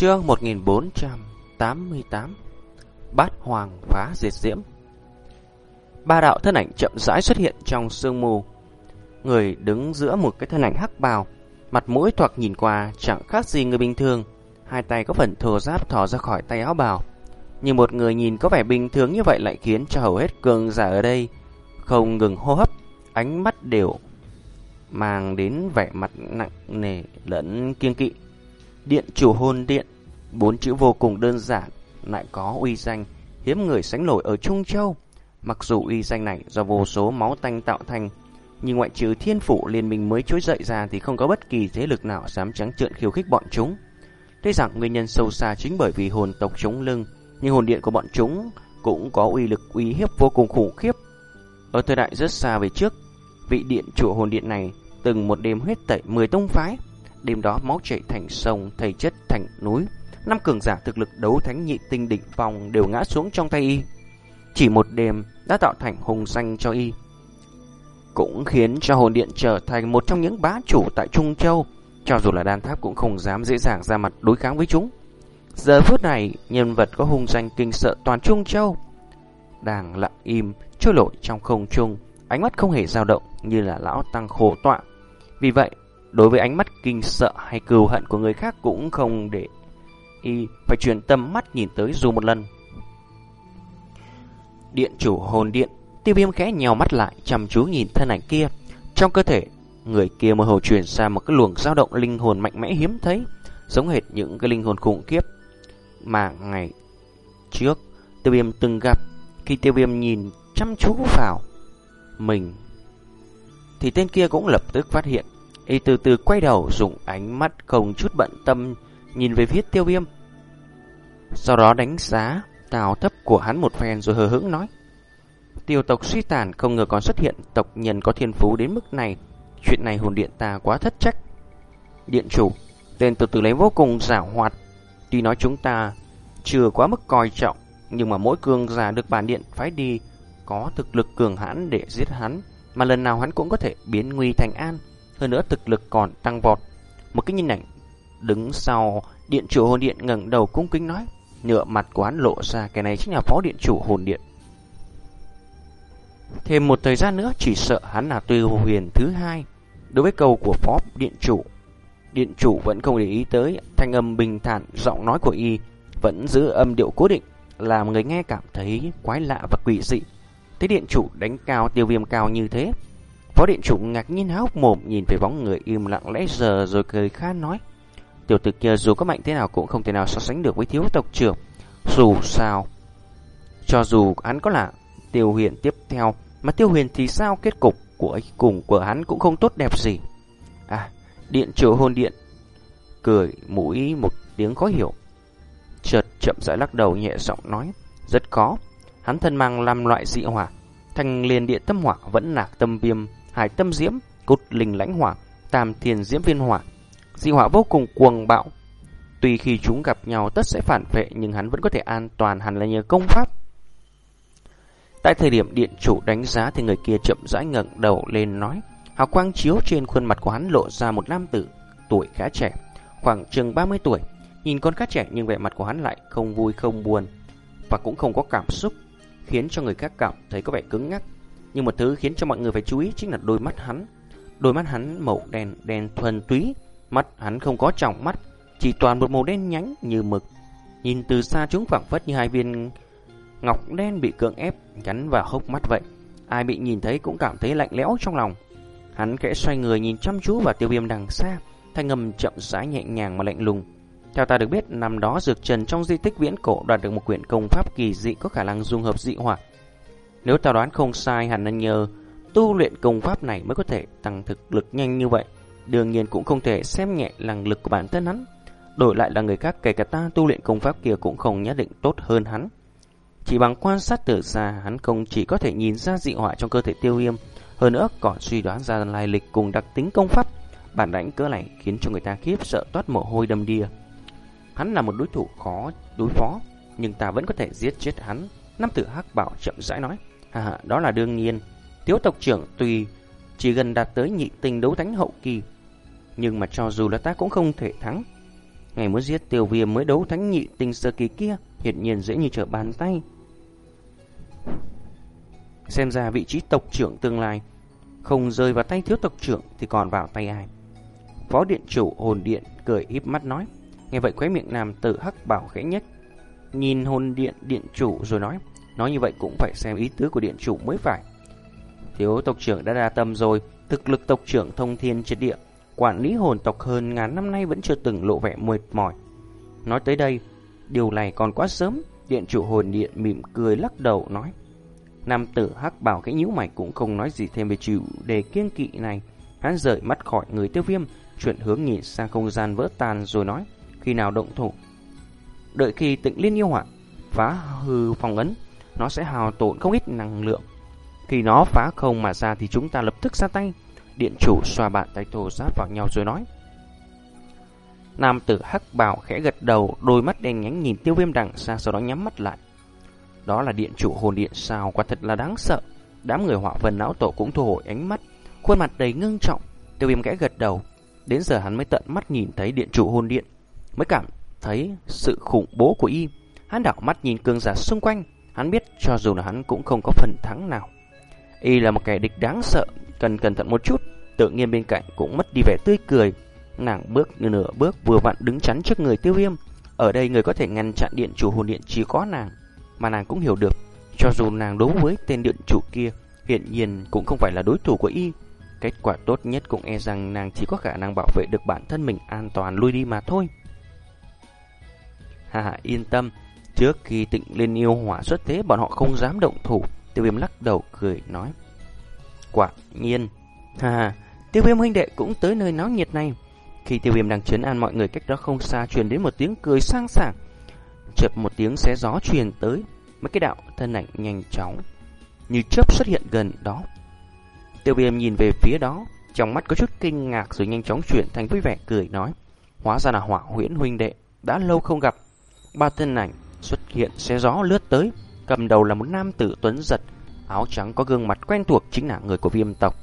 Chương 1488 Bát Hoàng phá diệt diễm Ba đạo thân ảnh chậm rãi xuất hiện trong sương mù. Người đứng giữa một cái thân ảnh hắc bào, mặt mũi thoạt nhìn qua chẳng khác gì người bình thường, hai tay có phần thô giáp thò ra khỏi tay áo bào. Nhưng một người nhìn có vẻ bình thường như vậy lại khiến cho hầu hết cường giả ở đây không ngừng hô hấp, ánh mắt đều mang đến vẻ mặt nặng nề lẫn kiêng kỵ. Điện chủ hôn điện, bốn chữ vô cùng đơn giản, lại có uy danh, hiếm người sánh nổi ở Trung Châu. Mặc dù uy danh này do vô số máu tanh tạo thành, nhưng ngoại trừ thiên phủ liên minh mới trỗi dậy ra thì không có bất kỳ thế lực nào dám trắng trợn khiêu khích bọn chúng. Thế rằng nguyên nhân sâu xa chính bởi vì hồn tộc chống lưng, nhưng hồn điện của bọn chúng cũng có uy lực uy hiếp vô cùng khủng khiếp. Ở thời đại rất xa về trước, vị điện chủ hồn điện này từng một đêm huyết tẩy 10 tông phái, đêm đó máu chảy thành sông, thầy chất thành núi. Năm cường giả thực lực đấu thánh nhị tinh đỉnh phong đều ngã xuống trong tay y. Chỉ một đêm đã tạo thành hùng danh cho y. Cũng khiến cho hồn điện trở thành một trong những bá chủ tại Trung Châu, cho dù là đan tháp cũng không dám dễ dàng ra mặt đối kháng với chúng. Giờ phút này, nhân vật có hung danh kinh sợ toàn Trung Châu. Đang lặng im, trôi lội trong không trung, ánh mắt không hề dao động như là lão tăng khổ tọa. Vì vậy, đối với ánh mắt kinh sợ hay cừu hận của người khác cũng không để y phải truyền tâm mắt nhìn tới dù một lần. Điện chủ hồn điện, tiêu viêm khẽ nhèo mắt lại, chăm chú nhìn thân ảnh kia. Trong cơ thể, người kia mơ hồ truyền ra một cái luồng dao động linh hồn mạnh mẽ hiếm thấy, giống hệt những cái linh hồn khủng khiếp mà ngày trước tiêu viêm từng gặp. Khi tiêu viêm nhìn chăm chú vào mình, thì tên kia cũng lập tức phát hiện. Y từ từ quay đầu dùng ánh mắt không chút bận tâm nhìn về phía tiêu viêm. Sau đó đánh giá cao thấp của hắn một phen rồi hờ hững nói. Tiêu tộc suy tàn không ngờ còn xuất hiện tộc nhân có thiên phú đến mức này. Chuyện này hồn điện ta quá thất trách. Điện chủ, tên từ từ lấy vô cùng giả hoạt. Tuy nói chúng ta chưa quá mức coi trọng, nhưng mà mỗi cường giả được bản điện phái đi có thực lực cường hãn để giết hắn, mà lần nào hắn cũng có thể biến nguy thành an. Hơn nữa thực lực còn tăng vọt. Một cái nhìn ảnh đứng sau điện chủ hồn điện ngẩng đầu cung kính nói, nửa mặt của hắn lộ ra cái này chính là phó điện chủ hồn điện. Thêm một thời gian nữa chỉ sợ hắn là tư huyền thứ hai. Đối với câu của phó điện chủ, điện chủ vẫn không để ý tới thanh âm bình thản giọng nói của y vẫn giữ âm điệu cố định, làm người nghe cảm thấy quái lạ và quỷ dị. Thế điện chủ đánh cao tiêu viêm cao như thế, phó điện chủ ngạc nhiên há hốc mồm nhìn về bóng người im lặng lẽ giờ rồi cười khan nói: Tiểu tử kia dù có mạnh thế nào cũng không thể nào so sánh được với thiếu tộc trưởng. Dù sao, cho dù hắn có là tiêu huyền tiếp theo, mà tiêu huyền thì sao kết cục của ấy cùng của hắn cũng không tốt đẹp gì. À, điện chủ hôn điện, cười mũi một tiếng khó hiểu. Chợt chậm rãi lắc đầu nhẹ giọng nói, rất khó. Hắn thân mang làm loại dị hỏa, thành liền điện tâm hỏa vẫn nạc tâm viêm, hải tâm diễm, cốt linh lãnh hỏa, tam thiền diễm viên hỏa, dị hỏa vô cùng cuồng bạo. Tuy khi chúng gặp nhau tất sẽ phản vệ nhưng hắn vẫn có thể an toàn hẳn là nhờ công pháp. Tại thời điểm điện chủ đánh giá thì người kia chậm rãi ngẩng đầu lên nói. Hào quang chiếu trên khuôn mặt của hắn lộ ra một nam tử tuổi khá trẻ, khoảng chừng 30 tuổi. Nhìn con khá trẻ nhưng vẻ mặt của hắn lại không vui không buồn và cũng không có cảm xúc, khiến cho người khác cảm thấy có vẻ cứng ngắc. Nhưng một thứ khiến cho mọi người phải chú ý chính là đôi mắt hắn. Đôi mắt hắn màu đen đen thuần túy, Mắt hắn không có trọng mắt, chỉ toàn một màu đen nhánh như mực. Nhìn từ xa chúng phẳng phất như hai viên ngọc đen bị cưỡng ép gắn vào hốc mắt vậy. Ai bị nhìn thấy cũng cảm thấy lạnh lẽo trong lòng. Hắn kẽ xoay người nhìn chăm chú vào tiêu viêm đằng xa, thanh ngầm chậm rãi nhẹ nhàng mà lạnh lùng. Theo ta được biết, năm đó Dược Trần trong di tích viễn cổ đoạt được một quyển công pháp kỳ dị có khả năng dung hợp dị hỏa. Nếu ta đoán không sai, hẳn nên nhờ tu luyện công pháp này mới có thể tăng thực lực nhanh như vậy. Đương nhiên cũng không thể xem nhẹ năng lực của bản thân hắn. Đổi lại là người khác kể cả ta tu luyện công pháp kia cũng không nhất định tốt hơn hắn. Chỉ bằng quan sát từ xa, hắn không chỉ có thể nhìn ra dị họa trong cơ thể tiêu viêm, hơn nữa còn suy đoán ra lai lịch cùng đặc tính công pháp. Bản đánh cỡ này khiến cho người ta khiếp sợ toát mồ hôi đầm đìa. Hắn là một đối thủ khó đối phó, nhưng ta vẫn có thể giết chết hắn. Nam tử hắc bảo chậm rãi nói, À, đó là đương nhiên. Tiếu tộc trưởng tùy chỉ gần đạt tới nhị tinh đấu thánh hậu kỳ, nhưng mà cho dù là ta cũng không thể thắng. Ngày muốn giết tiêu viêm mới đấu thánh nhị tinh sơ kỳ kia Hiện nhiên dễ như trở bàn tay. Xem ra vị trí tộc trưởng tương lai Không rơi vào tay thiếu tộc trưởng Thì còn vào tay ai? Phó điện chủ hồn điện cười híp mắt nói. Nghe vậy khóe miệng nam tử hắc bảo khẽ nhất Nhìn hồn điện điện chủ rồi nói. Nói như vậy cũng phải xem ý tứ của điện chủ mới phải. Thiếu tộc trưởng đã đa tâm rồi, Thực lực tộc trưởng thông thiên triệt địa, Quản lý hồn tộc hơn ngàn năm nay vẫn chưa từng lộ vẻ mệt mỏi. Nói tới đây, Điều này còn quá sớm, Điện chủ hồn điện mỉm cười lắc đầu nói. Nam tử hắc bảo cái nhíu mày cũng không nói gì thêm về chủ đề kiên kỵ này. Hắn rời mắt khỏi người tiêu viêm, Chuyển hướng nhìn sang không gian vỡ tan rồi nói, Khi nào động thủ? Đợi khi tịnh liên yêu hỏa Phá hư phòng ấn nó sẽ hào tổn không ít năng lượng. Khi nó phá không mà ra thì chúng ta lập tức ra tay. Điện chủ xoa bàn tay thô giáp vào nhau rồi nói. Nam tử hắc bào khẽ gật đầu, Đôi mắt đen nhánh nhìn tiêu viêm đằng xa Sau đó nhắm mắt lại. Đó là điện chủ hồn điện sao, Quả thật là đáng sợ. Đám người họa vân não tổ cũng thu hồi ánh mắt, Khuôn mặt đầy ngưng trọng. Tiêu viêm khẽ gật đầu, Đến giờ hắn mới tận mắt nhìn thấy điện chủ hồn điện, Mới cảm thấy sự khủng bố của y. Hắn đảo mắt nhìn cương giả xung quanh Hắn biết cho dù là hắn cũng không có phần thắng nào. Y là một kẻ địch đáng sợ, Cần cẩn thận một chút, Tự nhiên bên cạnh cũng mất đi vẻ tươi cười. Nàng bước nửa bước vừa vặn đứng chắn trước người tiêu viêm. Ở đây người có thể ngăn chặn điện chủ hồn điện chỉ có nàng, Mà nàng cũng hiểu được. Cho dù nàng đối với tên điện chủ kia, Hiện nhiên cũng không phải là đối thủ của y. Kết quả tốt nhất cũng e rằng nàng chỉ có khả năng bảo vệ được bản thân mình an toàn lui đi mà thôi. Hà hà yên tâm. Trước khi tịnh lên yêu hỏa xuất thế, Bọn họ không dám động thủ. Tiêu viêm lắc đầu cười, nói, Quả nhiên. Ha, Tiêu viêm huynh đệ cũng tới nơi náo nhiệt này. Khi tiêu viêm đang chấn an mọi người cách đó không xa, Truyền đến một tiếng cười sang sảng. Chợt một tiếng xé gió truyền tới, Mấy cái đạo thân ảnh nhanh chóng Như chớp xuất hiện gần đó. Tiêu viêm nhìn về phía đó, Trong mắt có chút kinh ngạc rồi nhanh chóng chuyển thành vui vẻ, cười nói, Hóa ra là hỏa huyễn huynh đệ, Đã lâu không gặp. Ba thân ảnh xuất hiện xe gió lướt tới, Cầm đầu là một nam tử tuấn giật, Áo trắng có gương mặt quen thuộc chính là người của viêm tộc.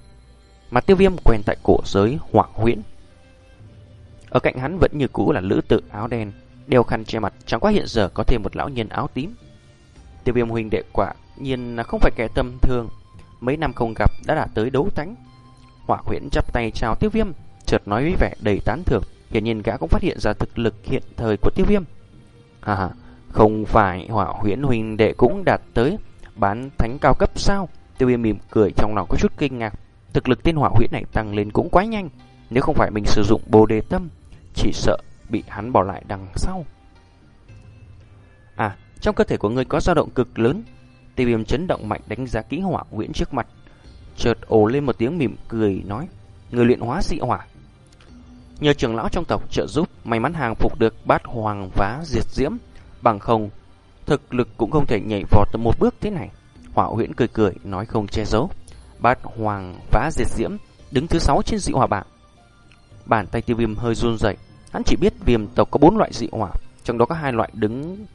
Mà tiêu viêm quen tại cổ giới hỏa huyễn. Ở cạnh hắn vẫn như cũ là lữ tự áo đen, Đeo khăn che mặt, chẳng qua hiện giờ có thêm một lão nhân áo tím. Tiêu viêm huynh đệ quả nhiên là không phải kẻ tâm thương Mấy năm không gặp đã đạt tới đấu thánh. Hỏa huyễn chắp tay chào tiêu viêm, Chợt nói với vẻ đầy tán thưởng, Hiển nhiên gã cũng phát hiện ra thực lực hiện thời của tiêu viêm. À không phải hỏa huyễn huynh đệ cũng đạt tới. Bán thánh cao cấp sao? Tiêu viêm mỉm cười trong lòng có chút kinh ngạc. Thực lực tiên hỏa huyễn này tăng lên cũng quá nhanh. Nếu không phải mình sử dụng bồ đề tâm, Chỉ sợ bị hắn bỏ lại đằng sau. À trong cơ thể của ngươi có dao động cực lớn. Tiêu viêm chấn động mạnh đánh giá kỹ hỏa huyễn trước mặt. Chợt ồ lên một tiếng mỉm cười nói, Người luyện hóa dị hỏa. Nhờ trưởng lão trong tộc trợ giúp, May mắn hàng phục được bát hoàng vá diệt diễm. Bằng không, Thực lực cũng không thể nhảy vọt một bước thế này. Hỏa huyễn cười cười, nói không che giấu. Bát hoàng phá diệt diễm Đứng thứ sáu trên dị hỏa bảng. Bàn tay tiêu viêm hơi run rẩy. Hắn chỉ biết viêm tộc có bốn loại dị hỏa, Trong đó có hai loại đứng,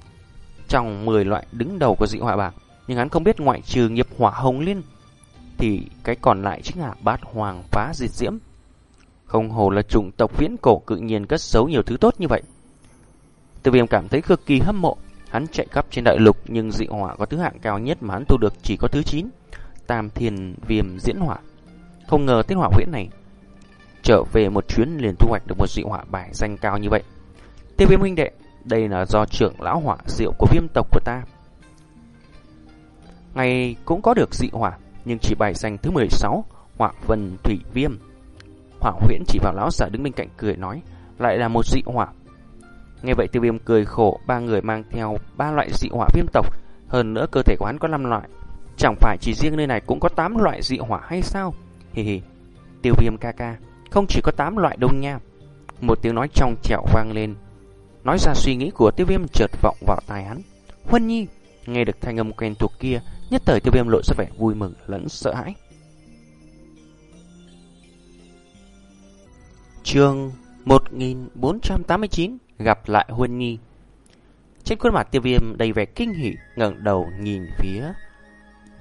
Trong 10 loại đứng đầu của dị hỏa bảng. Nhưng hắn không biết ngoại trừ nghiệp hỏa hồng liên, Thì cái còn lại chính là bát hoàng phá diệt diễm. Không hồ là chủng tộc viễn cổ, cự nhiên cất giấu nhiều thứ tốt như vậy. Tiêu viêm cảm thấy cực kỳ hâm mộ, Hắn chạy khắp trên đại lục, nhưng dị hỏa có thứ hạng cao nhất mà hắn tu được chỉ có thứ 9 Tam thiền viêm diễn hỏa. Không ngờ tên hỏa huyễn này Trở về một chuyến liền thu hoạch được một dị hỏa bài danh cao như vậy. Tiêu viêm huynh đệ, Đây là do trưởng lão hỏa diệu của viêm tộc của ta. Ngày cũng có được dị hỏa, Nhưng chỉ bài danh thứ 16 Hỏa vần thủy viêm. Hỏa huyễn chỉ vào lão giả đứng bên cạnh cười nói, Lại là một dị hỏa Nghe vậy tiêu viêm cười khổ, Ba người mang theo ba loại dị hỏa viêm tộc, Hơn nữa cơ thể của hắn có 5 loại. Chẳng phải chỉ riêng nơi này cũng có 8 loại dị hỏa hay sao? Hì hì, Tiêu viêm ca ca, Không chỉ có 8 loại đông nha. Một tiếng nói trong trẻo vang lên. Nói ra suy nghĩ của tiêu viêm chợt vọng vào tai hắn. Huân nhi, Nghe được thanh âm quen thuộc kia, Nhất thời tiêu viêm lộ ra vẻ vui mừng lẫn sợ hãi. Chương 1489 Gặp lại Huân Nhi Trên khuôn mặt tiêu viêm đầy vẻ kinh hỉ ngẩng đầu nhìn phía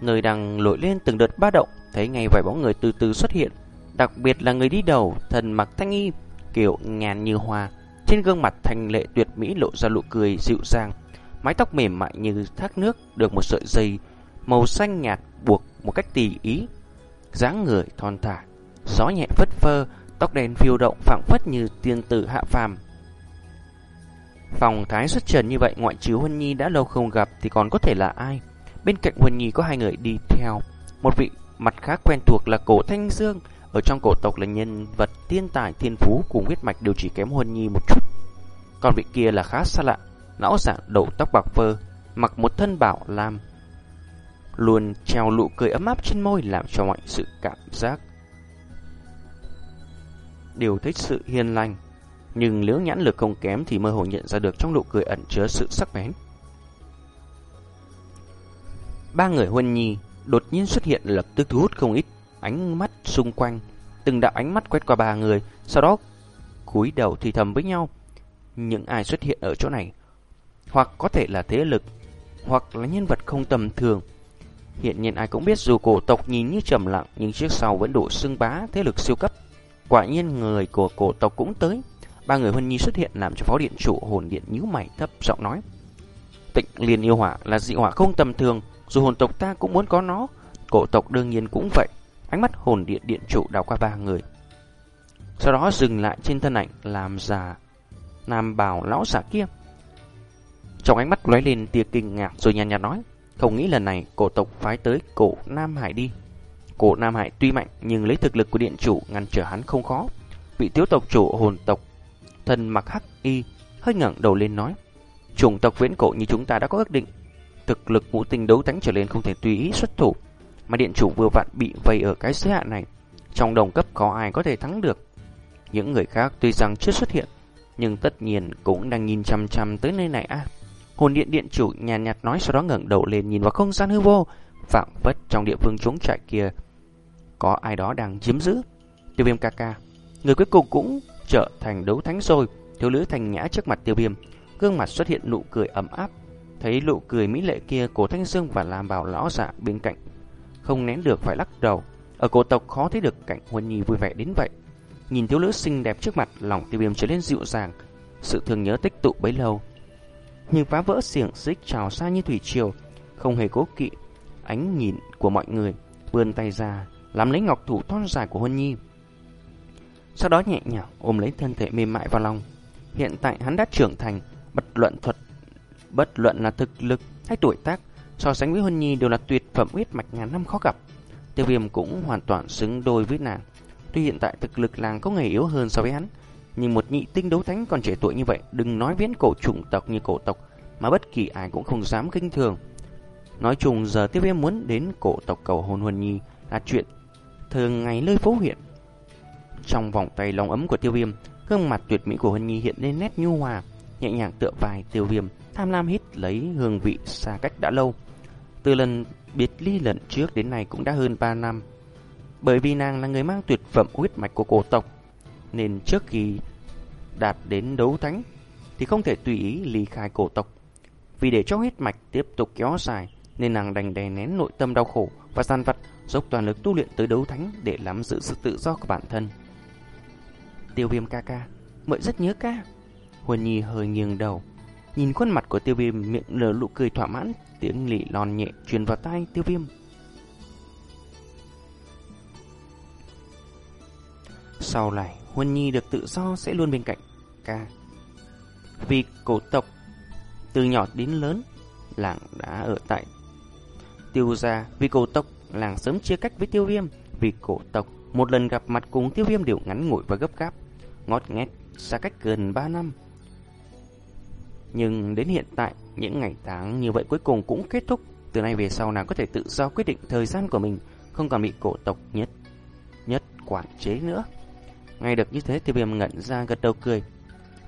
Người đang lội lên từng đợt ba động Thấy ngay vài bóng người từ từ xuất hiện Đặc biệt là người đi đầu Thần mặc thanh y Kiểu nhàn như hoa Trên gương mặt thanh lệ tuyệt mỹ lộ ra nụ cười dịu dàng, mái tóc mềm mại như thác nước được một sợi dây màu xanh nhạt buộc một cách tỉ ý, dáng người thon thả, gió nhẹ phất phơ, tóc đen phiêu động phảng phất như tiên tử hạ phàm. Phòng thái xuất trần như vậy ngoại trừ Huân Nhi đã lâu không gặp thì còn có thể là ai? Bên cạnh Huân Nhi có hai người đi theo, một vị mặt khác quen thuộc là cổ Thanh Dương, ở trong cổ tộc là nhân vật tiên tài thiên phú cùng huyết mạch đều chỉ kém Huân Nhi một chút. Còn vị kia là khá xa lạ, lão giả đầu tóc bạc phơ, mặc một thân bảo lam, luôn treo nụ cười ấm áp trên môi làm cho mọi sự cảm giác đều thích sự hiền lành. Nhưng nếu nhãn lực không kém thì mơ hồ nhận ra được trong nụ cười ẩn chứa sự sắc bén. Ba người huân nhi đột nhiên xuất hiện lập tức thu hút không ít ánh mắt xung quanh. Từng đạo ánh mắt quét qua ba người, sau đó cúi đầu thì thầm với nhau. Những ai xuất hiện ở chỗ này, hoặc có thể là thế lực, hoặc là nhân vật không tầm thường. Hiện nhiên ai cũng biết dù cổ tộc nhìn như trầm lặng nhưng trước sau vẫn đủ xưng bá thế lực siêu cấp. Quả nhiên người của cổ tộc cũng tới. Ba người Huân Nhi xuất hiện làm cho phó điện chủ hồn điện nhíu mày thấp giọng nói. Tịnh liền yêu hỏa là dị hỏa không tầm thường, dù hồn tộc ta cũng muốn có nó, cổ tộc đương nhiên cũng vậy. Ánh mắt hồn điện điện chủ đào qua ba người. Sau đó dừng lại trên thân ảnh làm già nam bào lão giả kia. Trong ánh mắt lóe lên tia kinh ngạc rồi nhàn nhạt nói, không nghĩ lần này cổ tộc phái tới cổ Nam Hải đi. Cổ Nam Hải tuy mạnh nhưng lấy thực lực của điện chủ ngăn trở hắn không khó. Vị thiếu tộc chủ hồn tộc thân mặc hắc y hơi ngẩng đầu lên nói: "Chủng tộc viễn cổ như chúng ta đã có ước định, thực lực ngũ tinh đấu thánh trở lên không thể tùy ý xuất thủ, mà điện chủ vừa vặn bị vây ở cái giới hạn này, trong đồng cấp có ai có thể thắng được? Những người khác tuy rằng chưa xuất hiện, nhưng tất nhiên cũng đang nhìn chăm chăm tới nơi này à." Hồn điện điện chủ nhàn nhạt, nhạt nói sau đó ngẩng đầu lên nhìn vào không gian hư vô, phạm vất trong địa phương trống trại kia có ai đó đang chiếm giữ. Tiêu viêm ca ca, người cuối cùng cũng trở thành đấu thánh rồi. Thiếu nữ thành nhã trước mặt tiêu viêm, gương mặt xuất hiện nụ cười ấm áp. Thấy nụ cười mỹ lệ kia, cổ thanh dương và làm bảo lão giả bên cạnh. Không nén được phải lắc đầu. Ở cổ tộc khó thấy được cảnh huân nhi vui vẻ đến vậy. Nhìn thiếu nữ xinh đẹp trước mặt, lòng tiêu viêm trở lên dịu dàng. Sự thương nhớ tích tụ bấy lâu. Nhưng phá vỡ xiềng xích trào xa như thủy triều, không hề cố kỵ ánh nhìn của mọi người, vươn tay ra, làm lấy ngọc thủ thon dài của Huân Nhi. Sau đó nhẹ nhàng ôm lấy thân thể mềm mại vào lòng. Hiện tại hắn đã trưởng thành, bất luận thuật, bất luận là thực lực hay tuổi tác, so sánh với Huân Nhi đều là tuyệt phẩm huyết mạch ngàn năm khó gặp. Tiêu viêm cũng hoàn toàn xứng đôi với nàng. Tuy hiện tại thực lực làng có ngày yếu hơn so với hắn, nhưng một nhị tinh đấu thánh còn trẻ tuổi như vậy, đừng nói viễn cổ chủng tộc như cổ tộc, mà bất kỳ ai cũng không dám kinh thường. Nói chung giờ tiêu viêm muốn đến cổ tộc cầu hôn Huân Nhi là chuyện thường ngày nơi phố huyện. Trong vòng tay lòng ấm của tiêu viêm, gương mặt tuyệt mỹ của Hân Nhi hiện lên nét nhu hòa, nhẹ nhàng tựa vai tiêu viêm, tham lam hít lấy hương vị xa cách đã lâu. Từ lần biệt ly lần trước đến nay cũng đã hơn 3 năm. Bởi vì nàng là người mang tuyệt phẩm huyết mạch của cổ tộc, nên trước khi đạt đến đấu thánh thì không thể tùy ý ly khai cổ tộc. Vì để cho huyết mạch tiếp tục kéo dài, nên nàng đành đè nén nội tâm đau khổ và gian vặt dốc toàn lực tu luyện tới đấu thánh để nắm giữ sự tự do của bản thân. Tiêu viêm ca ca, mợ rất nhớ ca. Huân Nhi hơi nghiêng đầu, nhìn khuôn mặt của tiêu viêm miệng nở nụ cười thỏa mãn, tiếng lị lon nhẹ truyền vào tai tiêu viêm. Sau này, Huân Nhi được tự do sẽ luôn bên cạnh ca. Vì cổ tộc, từ nhỏ đến lớn, làng đã ở tại tiêu gia. Vì cổ tộc, làng sớm chia cách với tiêu viêm. Vì cổ tộc, một lần gặp mặt cùng tiêu viêm đều ngắn ngủi và gấp gáp, ngót nghét, xa cách gần 3 năm. Nhưng đến hiện tại, những ngày tháng như vậy cuối cùng cũng kết thúc. Từ nay về sau nàng có thể tự do quyết định thời gian của mình, không còn bị cổ tộc nhất nhất quản chế nữa. Ngay được như thế tiêu viêm ngẩn ra gật đầu cười.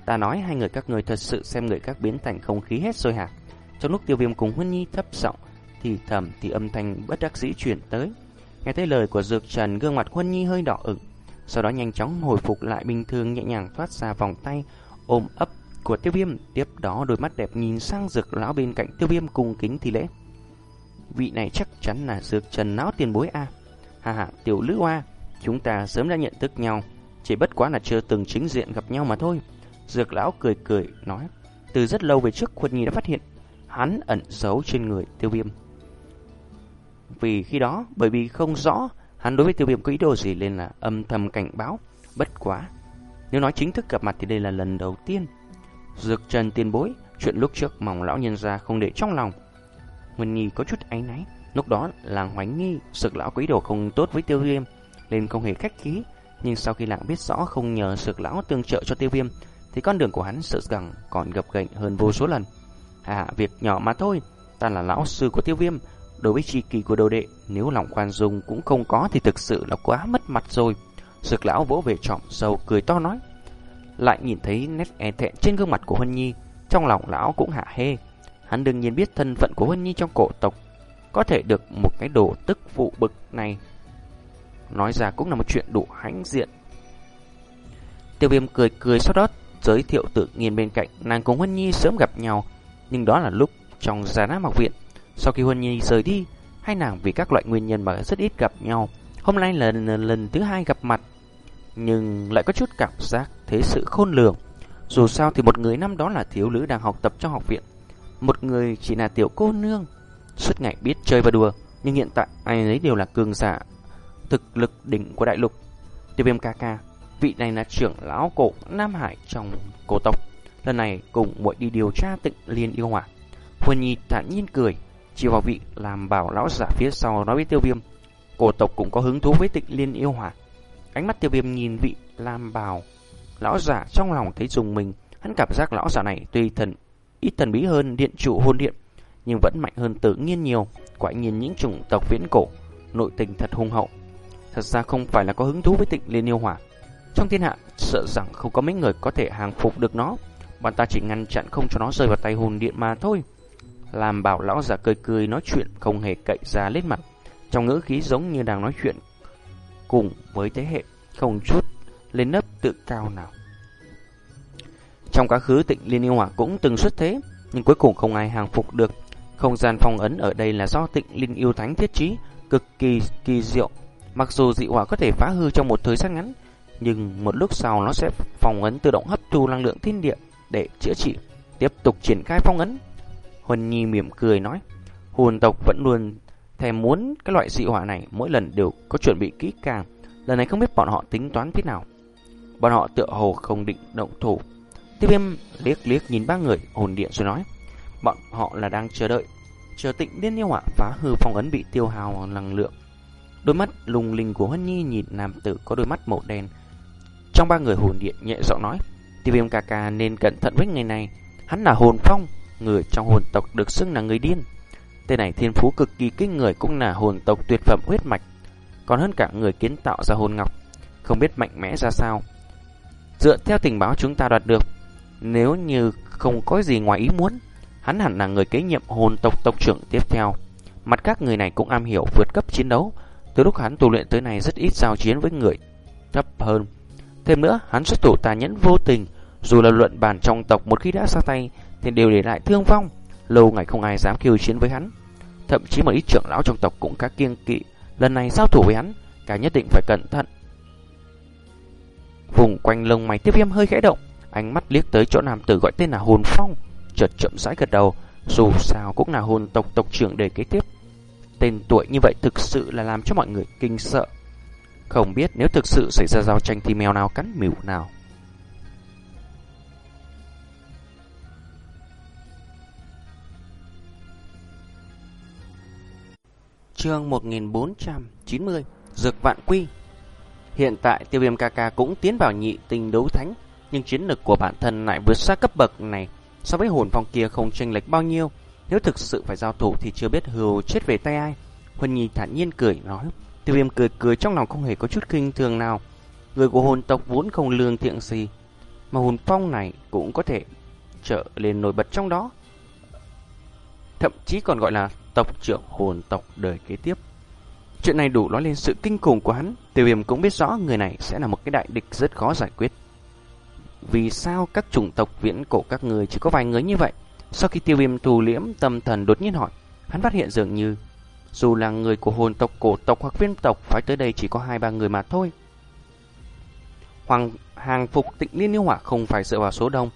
Ta nói hai người các người thật sự xem người các biến thành không khí hết rồi hả? Trong lúc tiêu viêm cùng Huân Nhi thấp giọng thì thầm thì âm thanh bất đắc dĩ chuyển tới. Nghe thấy lời của Dược Trần gương mặt Huân Nhi hơi đỏ ửng, sau đó nhanh chóng hồi phục lại bình thường nhẹ nhàng thoát ra vòng tay ôm ấp của tiêu viêm. Tiếp đó đôi mắt đẹp nhìn sang Dược lão bên cạnh tiêu viêm cùng kính thi lễ. Vị này chắc chắn là Dược Trần lão tiền bối a. Hà hà, tiểu lữ hoa chúng ta sớm đã nhận thức nhau. Chỉ bất quá là chưa từng chính diện gặp nhau mà thôi. Dược lão cười cười nói, từ rất lâu về trước khuất Nhi đã phát hiện hắn ẩn giấu trên người tiêu viêm. Vì khi đó, bởi vì không rõ hắn đối với tiêu viêm có ý đồ gì nên là âm thầm cảnh báo, bất quá. Nếu nói chính thức gặp mặt thì đây là lần đầu tiên. Dược trần tiên bối, chuyện lúc trước mỏng lão nhân ra không để trong lòng. nguyên Nhi có chút áy náy, lúc đó làng hoánh nghi, sực lão có ý đồ không tốt với tiêu viêm, nên không hề khách khí. Nhưng sau khi làng biết rõ không nhờ sực lão tương trợ cho tiêu viêm, thì con đường của hắn sợ rằng còn gập ghềnh hơn vô số lần. À, việc nhỏ mà thôi, ta là lão sư của tiêu viêm, đối với tri kỳ của đồ đệ, nếu lòng khoan dung cũng không có thì thực sự là quá mất mặt rồi. Sực lão vỗ về trọm sâu cười to nói. Lại nhìn thấy nét e thẹn trên gương mặt của Huân Nhi, trong lòng lão cũng hạ hê. Hắn đương nhiên biết thân phận của Huân Nhi trong cổ tộc, có thể được một cái đồ tức phụ bực này. Nói ra cũng là một chuyện đủ hãnh diện. Tiêu viêm cười cười sau đó giới thiệu tự nhiên bên cạnh nàng cùng Huân Nhi sớm gặp nhau, nhưng đó là lúc trong gia nát học viện. Sau khi Huân Nhi rời đi, hai nàng vì các loại nguyên nhân mà rất ít gặp nhau. Hôm nay là lần, lần thứ hai gặp mặt, nhưng lại có chút cảm giác thế sự khôn lường. Dù sao thì một người năm đó là thiếu nữ đang học tập trong học viện, một người chỉ là tiểu cô nương, suốt ngày biết chơi và đùa, nhưng hiện tại ai ấy đều là cường giả, thực lực đỉnh của đại lục. Tiêu viêm ca ca Vị này là trưởng lão cổ Nam Hải trong cổ tộc. Lần này cùng muội đi điều tra tịnh liên yêu hỏa. Huân Nhi thản nhiên cười, chỉ vào vị làm bảo lão giả phía sau nói với tiêu viêm. Cổ tộc cũng có hứng thú với tịnh liên yêu hỏa. Ánh mắt tiêu viêm nhìn vị làm bảo lão giả trong lòng thấy dùng mình. Hắn cảm giác lão giả này tuy thần ít thần bí hơn điện trụ hôn điện, nhưng vẫn mạnh hơn tự nhiên nhiều. Quả nhiên những chủng tộc viễn cổ, nội tình thật hung hậu. Thật ra không phải là có hứng thú với tịnh liên yêu hỏa, trong thiên hạ, sợ rằng không có mấy người có thể hàng phục được nó. Bọn ta chỉ ngăn chặn không cho nó rơi vào tay hồn điện mà thôi. Làm bảo lão già cười cười nói chuyện không hề cậy ra lên mặt. Trong ngữ khí giống như đang nói chuyện cùng với thế hệ, không chút lên nấp tự cao nào. Trong quá khứ tịnh Liên Yêu Hỏa cũng từng xuất thế, nhưng cuối cùng không ai hàng phục được. Không gian phong ấn ở đây là do tịnh Liên Yêu Thánh thiết trí, cực kỳ kỳ diệu. Mặc dù dị hỏa có thể phá hư trong một thời gian ngắn, nhưng một lúc sau nó sẽ phong ấn tự động hấp thu năng lượng thiên địa để chữa trị, tiếp tục triển khai phong ấn. Huân Nhi mỉm cười nói, hồn tộc vẫn luôn thèm muốn cái loại dị hỏa này, mỗi lần đều có chuẩn bị kỹ càng, lần này không biết bọn họ tính toán thế nào. Bọn họ tựa hồ không định động thủ. Tiêu viêm liếc liếc nhìn ba người hồn điện rồi nói, bọn họ là đang chờ đợi, chờ tịnh liên yêu hỏa phá hư phong ấn bị tiêu hao năng lượng. Đôi mắt lùng linh của Huân Nhi nhìn nam tử có đôi mắt màu đen, trong ba người hồn điện nhẹ giọng nói, tiêu viêm ca ca nên cẩn thận với người này. Hắn là hồn phong, người trong hồn tộc được xưng là người điên. Tên này thiên phú cực kỳ kinh người cũng là hồn tộc tuyệt phẩm huyết mạch, còn hơn cả người kiến tạo ra hồn ngọc, không biết mạnh mẽ ra sao. Dựa theo tình báo chúng ta đoạt được, nếu như không có gì ngoài ý muốn, hắn hẳn là người kế nhiệm hồn tộc tộc trưởng tiếp theo. Mặt các người này cũng am hiểu vượt cấp chiến đấu, từ lúc hắn tu luyện tới nay rất ít giao chiến với người thấp hơn. Thêm nữa, hắn xuất thủ tà nhẫn vô tình, dù là luận bàn trong tộc một khi đã ra tay thì đều để lại thương vong, lâu ngày không ai dám khiêu chiến với hắn. Thậm chí một ít trưởng lão trong tộc cũng khá kiêng kỵ, lần này giao thủ với hắn, cả nhất định phải cẩn thận. Vùng quanh lông mày tiếp viêm hơi khẽ động, ánh mắt liếc tới chỗ nam tử gọi tên là Hồn Phong, chợt chậm rãi gật đầu, dù sao cũng là hồn tộc tộc trưởng để kế tiếp. Tên tuổi như vậy thực sự là làm cho mọi người kinh sợ. Không biết nếu thực sự xảy ra giao tranh thì mèo nào cắn mỉu nào. Chương 1490 Dược Vạn Quy Hiện tại tiêu viêm ca ca cũng tiến vào nhị tình đấu thánh Nhưng chiến lực của bản thân lại vượt xa cấp bậc này So với hồn phong kia không chênh lệch bao nhiêu Nếu thực sự phải giao thủ thì chưa biết hưu chết về tay ai Huân Nhi thản nhiên cười nói Tiêu viêm cười cười trong lòng không hề có chút kinh thường nào. Người của hồn tộc vốn không lương thiện gì, mà hồn phong này cũng có thể trở lên nổi bật trong đó. Thậm chí còn gọi là tộc trưởng hồn tộc đời kế tiếp. Chuyện này đủ nói lên sự kinh khủng của hắn. Tiêu viêm cũng biết rõ người này sẽ là một cái đại địch rất khó giải quyết. Vì sao các chủng tộc viễn cổ các người chỉ có vài người như vậy? Sau khi tiêu viêm thù liễm tâm thần đột nhiên hỏi, hắn phát hiện dường như dù là người của hồn tộc, cổ tộc hoặc viên tộc, phải tới đây chỉ có hai ba người mà thôi. Hoàng hàng phục tịnh liên yêu hỏa không phải dựa vào số đông.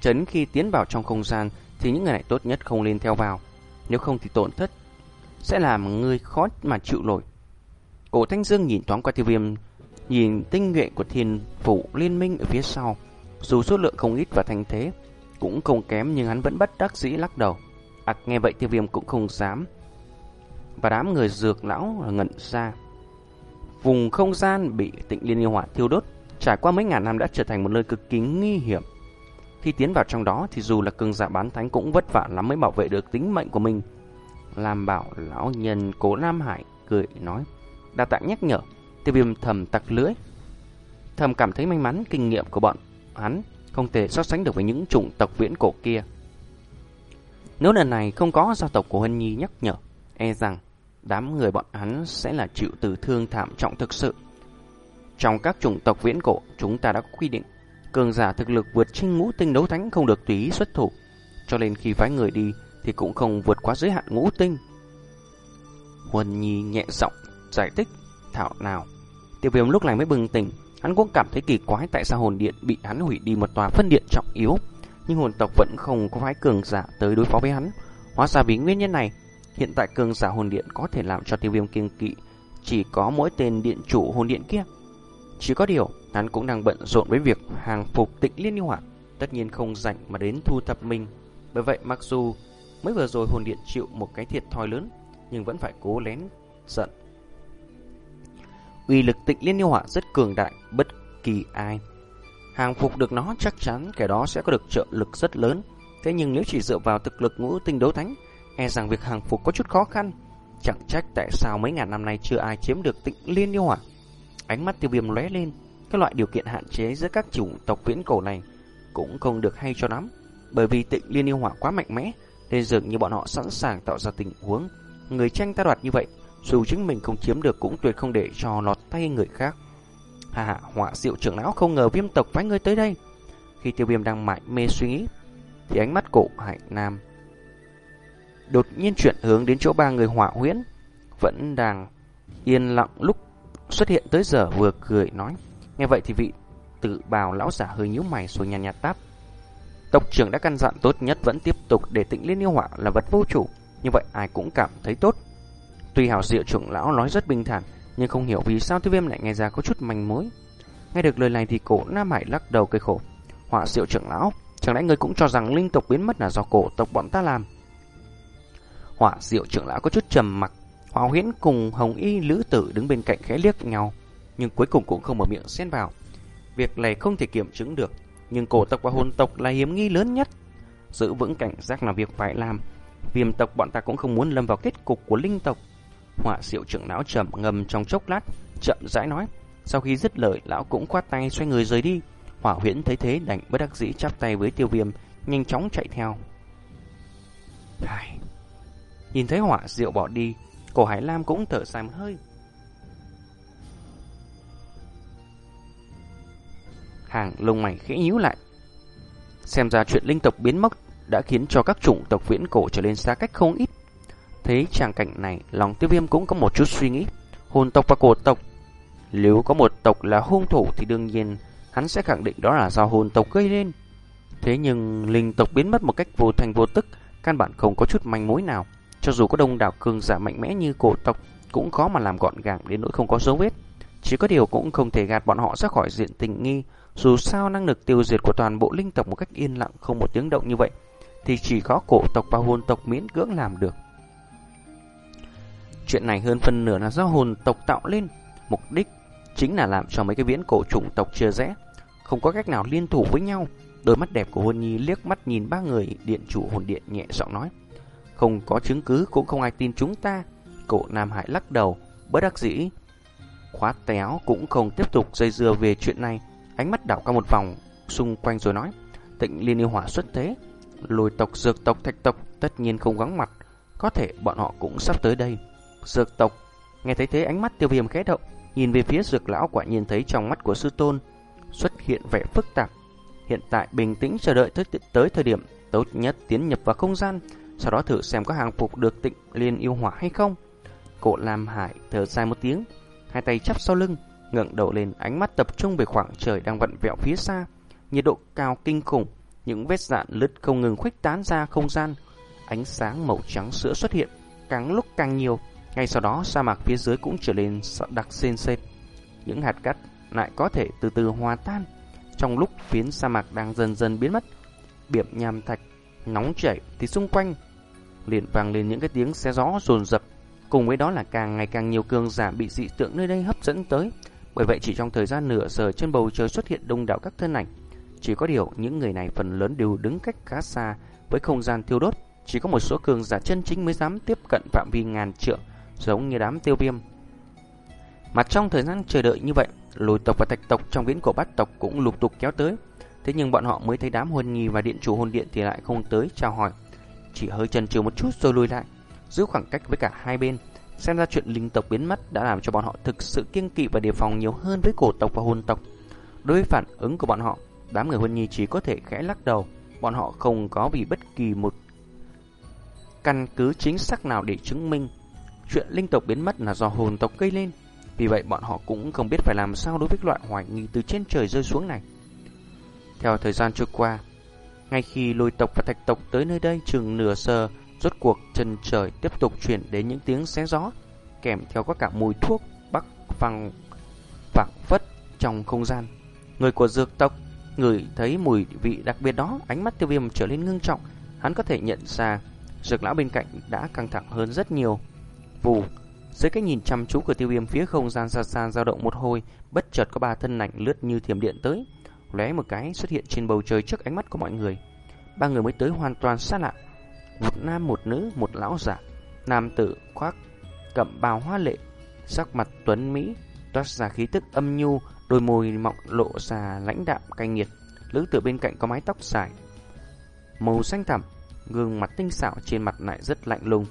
Chấn khi tiến vào trong không gian thì những người này tốt nhất không lên theo vào. Nếu không thì tổn thất sẽ làm người khó mà chịu nổi. Cổ Thanh Dương nhìn thoáng qua tiêu viêm, nhìn tinh nhuệ của thiên phủ liên minh ở phía sau. Dù số lượng không ít và thanh thế, cũng không kém nhưng hắn vẫn bất đắc dĩ lắc đầu. À nghe vậy tiêu viêm cũng không dám. Và đám người dược lão ngẩn ra. Vùng không gian bị tịnh liên yêu hỏa thiêu đốt, trải qua mấy ngàn năm đã trở thành một nơi cực kỳ nguy hiểm. Khi tiến vào trong đó thì dù là cường giả bán thánh cũng vất vả lắm mới bảo vệ được tính mệnh của mình. Làm bảo lão nhân cố Nam Hải cười nói. Đa tạng nhắc nhở, tiêu viêm thầm tặc lưỡi. Thầm cảm thấy may mắn kinh nghiệm của bọn hắn không thể so sánh được với những chủng tộc viễn cổ kia. Nếu lần này không có gia tộc của Hân Nhi nhắc nhở, e rằng đám người bọn hắn sẽ là chịu tử thương thảm trọng thực sự. Trong các chủng tộc viễn cổ, chúng ta đã có quy định, cường giả thực lực vượt trên ngũ tinh đấu thánh không được tùy ý xuất thủ, cho nên khi phái người đi thì cũng không vượt quá giới hạn ngũ tinh. Huân Nhi nhẹ giọng giải thích, thảo nào. Tiêu viêm lúc này mới bừng tỉnh, hắn cũng cảm thấy kỳ quái tại sao hồn điện bị hắn hủy đi một tòa phân điện trọng yếu, nhưng hồn tộc vẫn không có phái cường giả tới đối phó với hắn. Hóa ra vì nguyên nhân này, hiện tại cường giả hồn điện có thể làm cho tiêu viêm kiêng kỵ, chỉ có mỗi tên điện chủ hồn điện kia. Chỉ có điều, hắn cũng đang bận rộn với việc hàng phục tịnh liên yêu hỏa, tất nhiên không rảnh mà đến thu thập mình. Bởi vậy mặc dù mới vừa rồi hồn điện chịu một cái thiệt thòi lớn, nhưng vẫn phải cố lén giận. Uy lực tịnh liên yêu hỏa rất cường đại, bất kỳ ai hàng phục được nó chắc chắn kẻ đó sẽ có được trợ lực rất lớn. Thế nhưng nếu chỉ dựa vào thực lực ngũ tinh đấu thánh, e rằng việc hàng phục có chút khó khăn. Chẳng trách tại sao mấy ngàn năm nay chưa ai chiếm được tịnh liên yêu hỏa. Ánh mắt tiêu viêm lóe lên, cái loại điều kiện hạn chế giữa các chủng tộc viễn cổ này cũng không được hay cho lắm. Bởi vì tịnh liên yêu hỏa quá mạnh mẽ, nên dường như bọn họ sẵn sàng tạo ra tình huống. Người tranh ta đoạt như vậy, dù chính mình không chiếm được cũng tuyệt không để cho lọt tay người khác. Hà hà, họa diệu trưởng lão không ngờ viêm tộc phái ngươi tới đây. Khi tiêu viêm đang mải mê suy nghĩ, thì ánh mắt cổ hải nam đột nhiên chuyển hướng đến chỗ ba người họa huyễn, vẫn đang yên lặng lúc xuất hiện tới giờ vừa cười nói. Nghe vậy thì vị tự bào lão giả hơi nhíu mày rồi nhàn nhạt, nhạt táp. Tộc trưởng đã căn dặn tốt nhất vẫn tiếp tục để tịnh liên yêu họa là vật vô chủ, như vậy ai cũng cảm thấy tốt. Tuy hào diệu trưởng lão nói rất bình thản, nhưng không hiểu vì sao tiêu viêm lại nghe ra có chút manh mối. Nghe được lời này thì cổ Nam Hải lắc đầu cây khổ. Họa diệu trưởng lão, chẳng lẽ người cũng cho rằng linh tộc biến mất là do cổ tộc bọn ta làm? Họa diệu trưởng lão có chút trầm mặc. Hỏa huyễn cùng Hồng Y Lữ Tử đứng bên cạnh khẽ liếc nhau, nhưng cuối cùng cũng không mở miệng xen vào. Việc này không thể kiểm chứng được, nhưng cổ tộc và hồn tộc là hiếm nghi lớn nhất. Giữ vững cảnh giác là việc phải làm. Viêm tộc bọn ta cũng không muốn lâm vào kết cục của linh tộc. Họa diệu trưởng lão trầm ngâm trong chốc lát, chậm rãi nói. Sau khi dứt lời, lão cũng quát tay xoay người rời đi. Hỏa huyễn thấy thế đành bất đắc dĩ chắp tay với tiêu viêm, nhanh chóng chạy theo. Ai... Nhìn thấy hỏa diệu bỏ đi, cổ Hải Lam cũng thở dài một hơi. Hàng lông mày khẽ nhíu lại. Xem ra chuyện linh tộc biến mất đã khiến cho các chủng tộc viễn cổ trở nên xa cách không ít. Thế tràng cảnh này, lòng tiêu viêm cũng có một chút suy nghĩ. Hồn tộc và cổ tộc, nếu có một tộc là hung thủ thì đương nhiên hắn sẽ khẳng định đó là do hồn tộc gây nên. Thế nhưng linh tộc biến mất một cách vô thành vô tức, căn bản không có chút manh mối nào. Cho dù có đông đảo cường giả mạnh mẽ như cổ tộc, cũng khó mà làm gọn gàng đến nỗi không có dấu vết. Chỉ có điều cũng không thể gạt bọn họ ra khỏi diện tình nghi, dù sao năng lực tiêu diệt của toàn bộ linh tộc một cách yên lặng không một tiếng động như vậy, thì chỉ có cổ tộc và hồn tộc miễn cưỡng làm được. Chuyện này hơn phần nửa là do hồn tộc tạo lên, mục đích chính là làm cho mấy cái viễn cổ chủng tộc chia rẽ, không có cách nào liên thủ với nhau. Đôi mắt đẹp của Hôn Nhi liếc mắt nhìn ba người điện chủ hồn điện nhẹ giọng nói. Không có chứng cứ cũng không ai tin chúng ta. Cổ Nam Hải lắc đầu, bất đắc dĩ. Khóa téo cũng không tiếp tục dây dưa về chuyện này. Ánh mắt đảo qua một vòng xung quanh rồi nói. Tịnh liên yêu hỏa xuất thế. Lùi tộc, dược tộc, thạch tộc tất nhiên không vắng mặt. Có thể bọn họ cũng sắp tới đây. Dược tộc, nghe thấy thế ánh mắt tiêu viêm khẽ động. Nhìn về phía dược lão quả nhiên thấy trong mắt của sư tôn xuất hiện vẻ phức tạp. Hiện tại bình tĩnh chờ đợi tới, tới thời điểm tốt nhất tiến nhập vào không gian sau đó thử xem có hàng phục được tịnh liên yêu hỏa hay không. Cổ Lam Hải thở dài một tiếng, hai tay chắp sau lưng, ngẩng đầu lên, ánh mắt tập trung về khoảng trời đang vặn vẹo phía xa. Nhiệt độ cao kinh khủng, những vết dạn lứt không ngừng khuếch tán ra không gian. Ánh sáng màu trắng sữa xuất hiện, càng lúc càng nhiều. Ngay sau đó, sa mạc phía dưới cũng trở nên đặc xên xệt. Những hạt cát lại có thể từ từ hòa tan. Trong lúc phiến sa mạc đang dần dần biến mất, biểm nham thạch nóng chảy thì xung quanh liền vang lên những cái tiếng xé gió rồn rập. Cùng với đó là càng ngày càng nhiều cường giả bị dị tượng nơi đây hấp dẫn tới. Bởi vậy chỉ trong thời gian nửa giờ trên bầu trời xuất hiện đông đảo các thân ảnh. Chỉ có điều những người này phần lớn đều đứng cách khá xa với không gian thiêu đốt. Chỉ có một số cường giả chân chính mới dám tiếp cận phạm vi ngàn trượng giống như đám tiêu viêm. Mà trong thời gian chờ đợi như vậy, lùi tộc và thạch tộc trong viễn cổ bát tộc cũng lục tục kéo tới. Thế nhưng bọn họ mới thấy đám huân nhì và điện chủ hồn điện thì lại không tới chào hỏi. Chỉ hơi chần chừ một chút rồi lùi lại, giữ khoảng cách với cả hai bên. Xem ra chuyện linh tộc biến mất đã làm cho bọn họ thực sự kiêng kỵ và đề phòng nhiều hơn với cổ tộc và hồn tộc. Đối với phản ứng của bọn họ, đám người huân nhi chỉ có thể khẽ lắc đầu. Bọn họ không có vì bất kỳ một căn cứ chính xác nào để chứng minh chuyện linh tộc biến mất là do hồn tộc gây lên. Vì vậy bọn họ cũng không biết phải làm sao đối với loại hoài nghi từ trên trời rơi xuống này. Theo thời gian trôi qua, ngay khi lôi tộc và thạch tộc tới nơi đây chừng nửa giờ, rốt cuộc chân trời tiếp tục chuyển đến những tiếng xé gió, kèm theo các cả mùi thuốc bắc văng vẳng vất trong không gian. Người của dược tộc người thấy mùi vị đặc biệt đó, ánh mắt tiêu viêm trở nên ngưng trọng, hắn có thể nhận ra dược lão bên cạnh đã căng thẳng hơn rất nhiều. Vù, dưới cái nhìn chăm chú của tiêu viêm phía không gian xa xa dao động một hồi, bất chợt có ba thân ảnh lướt như thiểm điện tới lóe một cái xuất hiện trên bầu trời trước ánh mắt của mọi người. Ba người mới tới hoàn toàn xa lạ. Một nam, một nữ, một lão giả. Nam tử khoác cẩm bào hoa lệ, sắc mặt tuấn mỹ, toát ra khí tức âm nhu, đôi môi mọng lộ ra lãnh đạm cay nghiệt. nữ tử bên cạnh có mái tóc dài, màu xanh thẳm, gương mặt tinh xảo trên mặt lại rất lạnh lùng,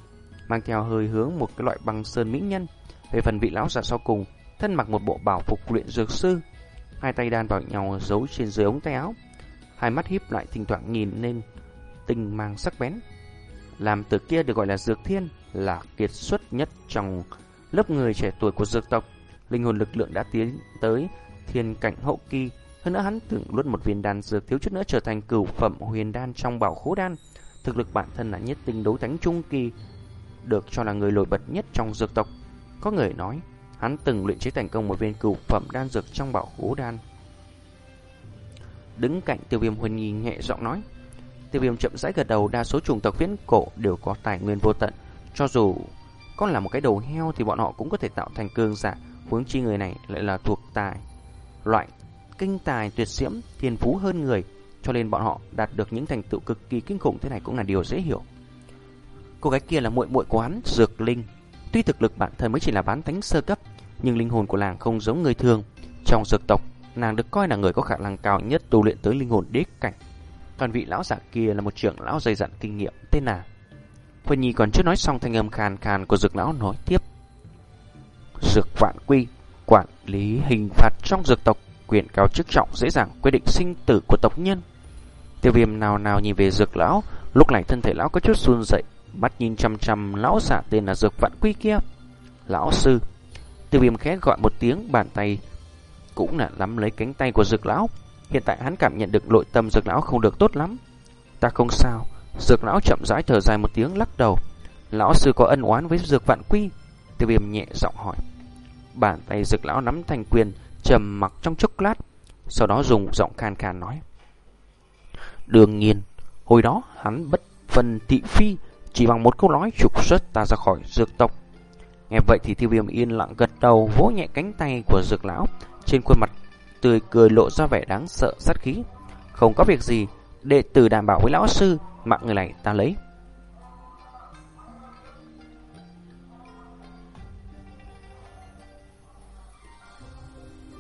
mang theo hơi hướng một cái loại băng sơn mỹ nhân. Về phần vị lão giả sau cùng, thân mặc một bộ bảo phục luyện dược sư, hai tay đan vào nhau giấu trên dưới ống tay áo. Hai mắt híp lại thỉnh thoảng nhìn lên tình mang sắc bén. Làm từ kia được gọi là dược thiên, là kiệt xuất nhất trong lớp người trẻ tuổi của dược tộc. Linh hồn lực lượng đã tiến tới thiên cảnh hậu kỳ. Hơn nữa hắn tưởng luôn một viên đan dược thiếu chút nữa trở thành cửu phẩm huyền đan trong bảo khố đan. Thực lực bản thân là nhất tinh đấu thánh trung kỳ, được cho là người nổi bật nhất trong dược tộc. Có người nói, Hắn từng luyện chế thành công một viên cửu phẩm đan dược trong bảo khố đan. Đứng cạnh tiêu viêm huân nhi nhẹ giọng nói. Tiêu viêm chậm rãi gật đầu đa số chủng tộc viễn cổ đều có tài nguyên vô tận. Cho dù con là một cái đầu heo thì bọn họ cũng có thể tạo thành cương giả. Huống chi người này lại là thuộc tài. Loại kinh tài tuyệt diễm, thiên phú hơn người. Cho nên bọn họ đạt được những thành tựu cực kỳ kinh khủng thế này cũng là điều dễ hiểu. Cô gái kia là muội muội của hắn, Dược Linh. Tuy thực lực bản thân mới chỉ là bán thánh sơ cấp, nhưng linh hồn của nàng không giống người thường. Trong dược tộc, nàng được coi là người có khả năng cao nhất tu luyện tới linh hồn đế cảnh. Còn vị lão giả kia là một trưởng lão dày dặn kinh nghiệm tên là Huỳnh Nhi còn chưa nói xong thanh âm khàn khàn của dược lão nói tiếp. Dược vạn quy, quản lý hình phạt trong dược tộc, quyền cao chức trọng dễ dàng quyết định sinh tử của tộc nhân. Tiêu viêm nào nào nhìn về dược lão, lúc này thân thể lão có chút run dậy, mắt nhìn chăm chăm lão giả tên là dược vạn quy kia. Lão sư, Tiêu viêm khẽ gọi một tiếng bàn tay Cũng là nắm lấy cánh tay của dược lão Hiện tại hắn cảm nhận được nội tâm dược lão không được tốt lắm. Ta không sao. Dược lão chậm rãi thở dài một tiếng lắc đầu. Lão sư có ân oán với dược vạn quy? Tiêu viêm nhẹ giọng hỏi. Bàn tay dược lão nắm thành quyền, trầm mặc trong chốc lát, Sau đó dùng giọng khan khan nói. Đương nhiên, Hồi đó hắn bất phân thị phi, Chỉ bằng một câu nói trục xuất ta ra khỏi dược tộc. Nghe vậy thì tiêu viêm yên lặng gật đầu, vỗ nhẹ cánh tay của dược lão Trên khuôn mặt tươi cười lộ ra vẻ đáng sợ sát khí. Không có việc gì Đệ tử đảm bảo với lão sư, Mạng người này ta lấy.